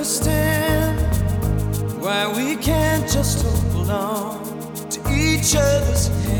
understand why we can't just hold on to each other's hands.